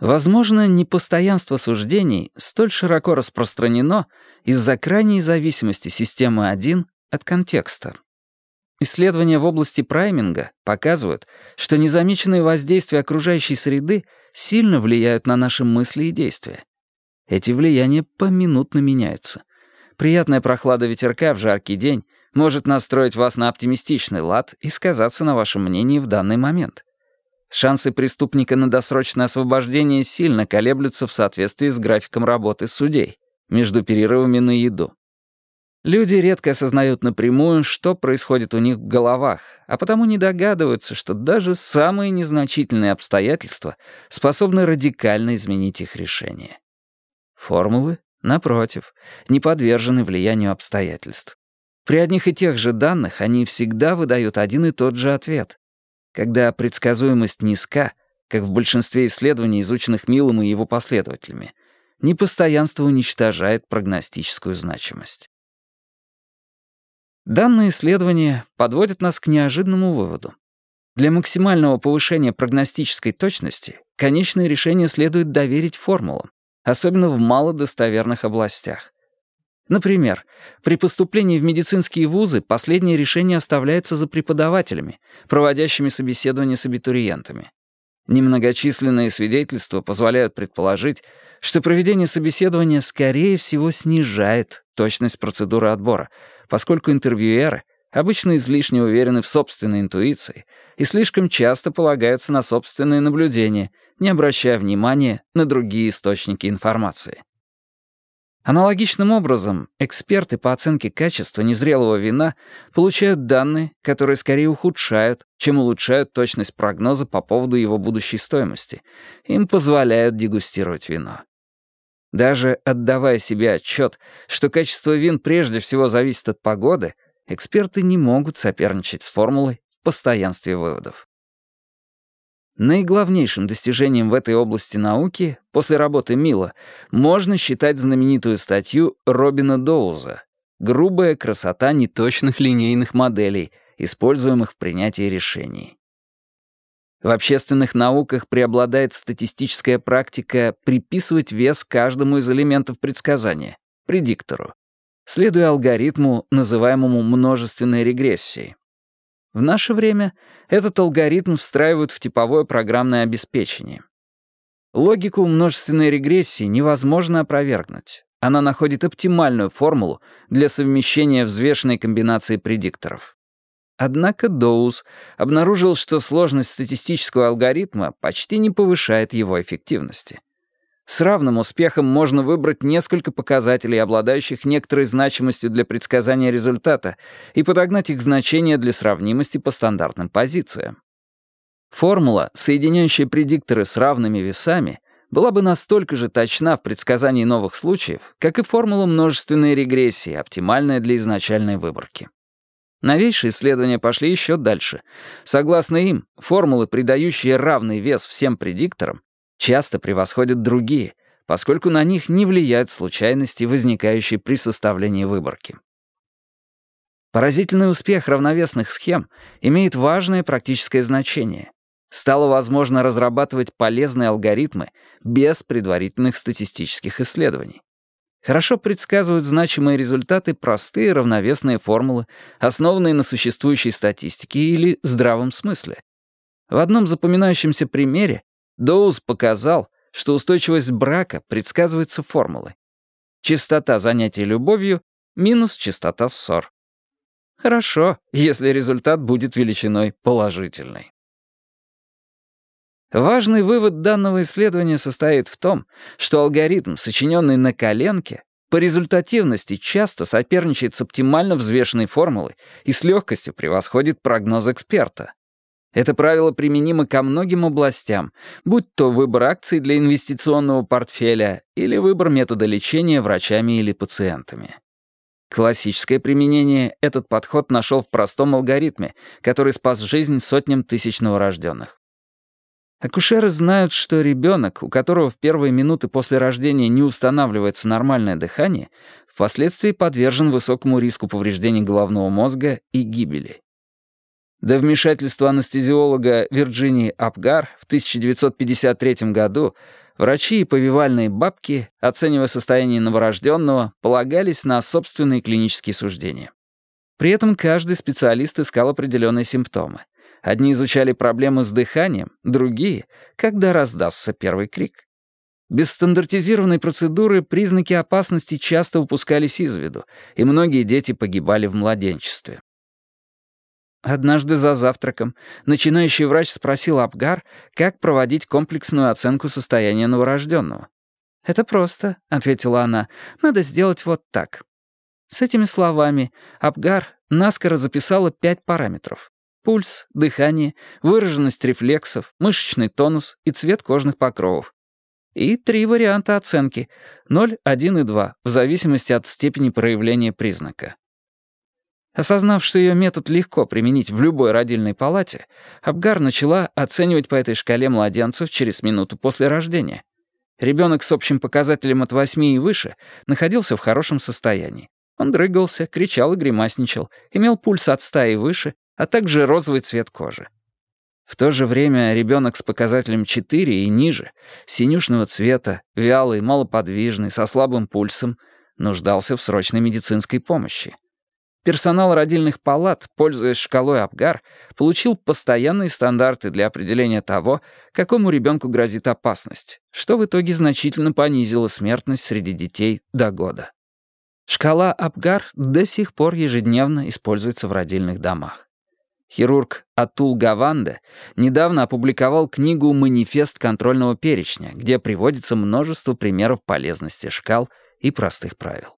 Возможно, непостоянство суждений столь широко распространено из-за крайней зависимости системы 1 от контекста. Исследования в области прайминга показывают, что незамеченные воздействия окружающей среды сильно влияют на наши мысли и действия. Эти влияния поминутно меняются. Приятная прохлада ветерка в жаркий день может настроить вас на оптимистичный лад и сказаться на вашем мнении в данный момент. Шансы преступника на досрочное освобождение сильно колеблются в соответствии с графиком работы судей между перерывами на еду. Люди редко осознают напрямую, что происходит у них в головах, а потому не догадываются, что даже самые незначительные обстоятельства способны радикально изменить их решение. Формулы, напротив, не подвержены влиянию обстоятельств. При одних и тех же данных они всегда выдают один и тот же ответ. Когда предсказуемость низка, как в большинстве исследований, изученных Миллом и его последователями, непостоянство уничтожает прогностическую значимость. Данные исследования подводят нас к неожиданному выводу. Для максимального повышения прогностической точности конечное решение следует доверить формулам, особенно в малодостоверных областях. Например, при поступлении в медицинские вузы последнее решение оставляется за преподавателями, проводящими собеседование с абитуриентами. Немногочисленные свидетельства позволяют предположить, что проведение собеседования скорее всего снижает точность процедуры отбора, поскольку интервьюеры обычно излишне уверены в собственной интуиции и слишком часто полагаются на собственные наблюдения, не обращая внимания на другие источники информации. Аналогичным образом, эксперты по оценке качества незрелого вина получают данные, которые скорее ухудшают, чем улучшают точность прогноза по поводу его будущей стоимости. Им позволяют дегустировать вино. Даже отдавая себе отчет, что качество вин прежде всего зависит от погоды, эксперты не могут соперничать с формулой в постоянстве выводов. Наиглавнейшим достижением в этой области науки после работы Мила можно считать знаменитую статью Робина Доуза «Грубая красота неточных линейных моделей, используемых в принятии решений». В общественных науках преобладает статистическая практика приписывать вес каждому из элементов предсказания, предиктору, следуя алгоритму, называемому множественной регрессией. В наше время этот алгоритм встраивают в типовое программное обеспечение. Логику множественной регрессии невозможно опровергнуть. Она находит оптимальную формулу для совмещения взвешенной комбинации предикторов. Однако Доуз обнаружил, что сложность статистического алгоритма почти не повышает его эффективности. С равным успехом можно выбрать несколько показателей, обладающих некоторой значимостью для предсказания результата, и подогнать их значения для сравнимости по стандартным позициям. Формула, соединяющая предикторы с равными весами, была бы настолько же точна в предсказании новых случаев, как и формула множественной регрессии, оптимальная для изначальной выборки. Новейшие исследования пошли еще дальше. Согласно им, формулы, придающие равный вес всем предикторам, часто превосходят другие, поскольку на них не влияют случайности, возникающие при составлении выборки. Поразительный успех равновесных схем имеет важное практическое значение. Стало возможно разрабатывать полезные алгоритмы без предварительных статистических исследований. Хорошо предсказывают значимые результаты простые равновесные формулы, основанные на существующей статистике или здравом смысле. В одном запоминающемся примере Доуз показал, что устойчивость брака предсказывается формулой. Частота занятий любовью минус частота ссор. Хорошо, если результат будет величиной положительной. Важный вывод данного исследования состоит в том, что алгоритм, сочиненный на коленке, по результативности часто соперничает с оптимально взвешенной формулой и с легкостью превосходит прогноз эксперта. Это правило применимо ко многим областям, будь то выбор акций для инвестиционного портфеля или выбор метода лечения врачами или пациентами. Классическое применение этот подход нашел в простом алгоритме, который спас жизнь сотням тысяч новорожденных. Акушеры знают, что ребенок, у которого в первые минуты после рождения не устанавливается нормальное дыхание, впоследствии подвержен высокому риску повреждений головного мозга и гибели. До вмешательства анестезиолога Вирджинии Апгар в 1953 году Врачи и повивальные бабки, оценивая состояние новорожденного, полагались на собственные клинические суждения. При этом каждый специалист искал определенные симптомы. Одни изучали проблемы с дыханием, другие — когда раздастся первый крик. Без стандартизированной процедуры признаки опасности часто упускались из виду, и многие дети погибали в младенчестве. Однажды за завтраком начинающий врач спросил Абгар, как проводить комплексную оценку состояния новорожденного. «Это просто», — ответила она, — «надо сделать вот так». С этими словами Абгар наскоро записала пять параметров. Пульс, дыхание, выраженность рефлексов, мышечный тонус и цвет кожных покровов. И три варианта оценки — 0, 1 и 2, в зависимости от степени проявления признака. Осознав, что ее метод легко применить в любой родильной палате, Абгар начала оценивать по этой шкале младенцев через минуту после рождения. Ребенок с общим показателем от 8 и выше находился в хорошем состоянии. Он дрыгался, кричал и гримасничал, имел пульс от 100 и выше, а также розовый цвет кожи. В то же время ребенок с показателем 4 и ниже, синюшного цвета, вялый, малоподвижный, со слабым пульсом, нуждался в срочной медицинской помощи. Персонал родильных палат, пользуясь шкалой Апгар, получил постоянные стандарты для определения того, какому ребенку грозит опасность, что в итоге значительно понизило смертность среди детей до года. Шкала Апгар до сих пор ежедневно используется в родильных домах. Хирург Атул Гаванде недавно опубликовал книгу «Манифест контрольного перечня», где приводится множество примеров полезности шкал и простых правил.